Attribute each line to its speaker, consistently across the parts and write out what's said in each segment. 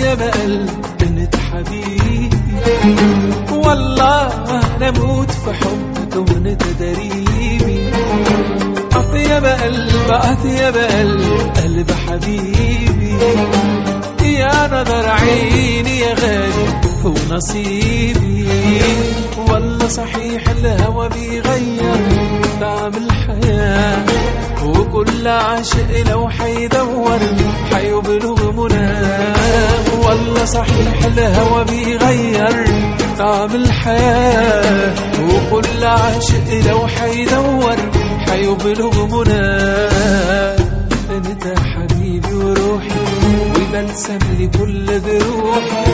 Speaker 1: يا بقل بنت حبيبي. والله أنا في حبك وانت دريبي أطيب قلب أطيب قلب قلب حبيبي. يا نظر عيني يا غالي ونصيبي والله صحيح الهوى بيغير طعم الحياة. وكل عاشق لو حيدور حيبلغ مناه والله صحيح الهوى بيغير طعم الحياة. وكل عاشق لو حيدور حيبلغ مناه أنت حبيبي وروحي وبلسم لكل جروحي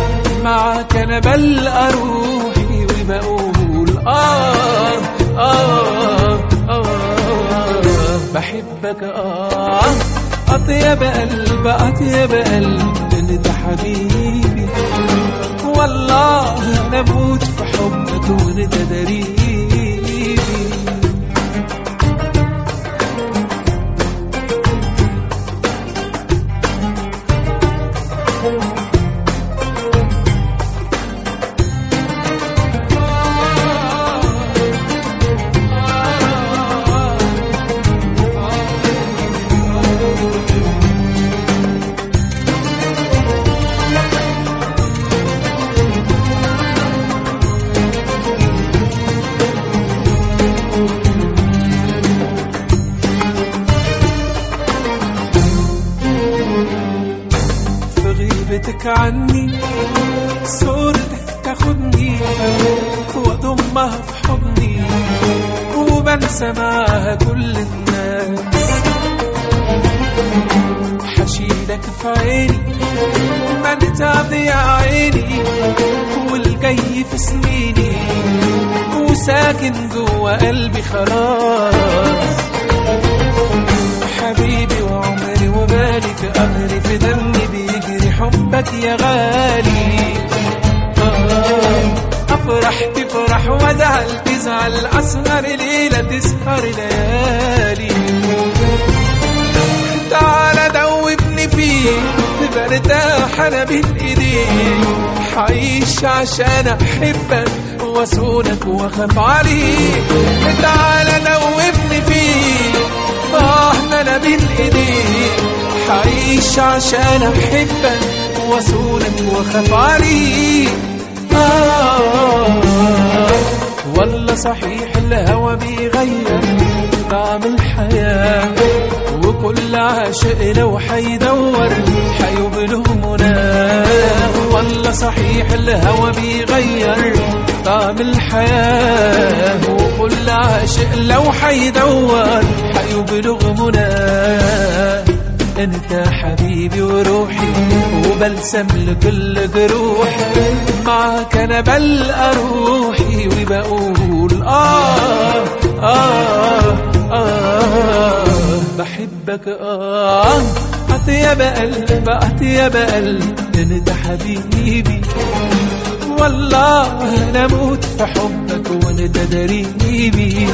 Speaker 1: معاك أنا بلقى روحي وبقول آه آه آه. بحبك آه أطيب قلب أطيب قلب. انت حبيبي والله أنا موت في حبك وانت دريبي غيبتك عني صورتك تاخدني وأضمها في حضني وبنسى معاها كل الناس. حشيلك في عيني ما نتعب يا عيني والجاي في سنيني وساكن جوا قلبي خلاص. حبيبي وعمري وبالك أمري في بيجري حبك يا غالي. آه، أفرح تفرح وزعل تزعل. أسهر ليلة تسهر ليالي. تعال دوبني فيك برتاح أنا بين إيديك حعيش عشان أحبك وأسونك وأخاف عليك. تعال دوبني فيك آه أنا بين إيديك حعيش عشان أحبك وأسونك وأخاف عليك آه والله صحيح الهوى بيغير طعم الحياة. وكل عاشق لو حيدور حيبلغ مناه والله صحيح الهوى بيغير طعم الحياة. وكل عاشق لو حيدور حيبلغ مناه أنت حبيبي وروحي وبلسم لكل جروحي. معاك أنا بلقى روحي وبقول آه آه آه. بحبك آه. أطيب قلب أطيب قلب أنت حبيبي. والله أنا موت في حبك وأنت دريبي.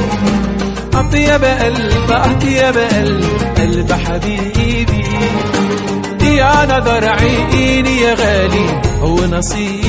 Speaker 1: أطيب قلب أطيب قلب قلب حبيبي. يا نظر عيني يا غالي هو نصيبي.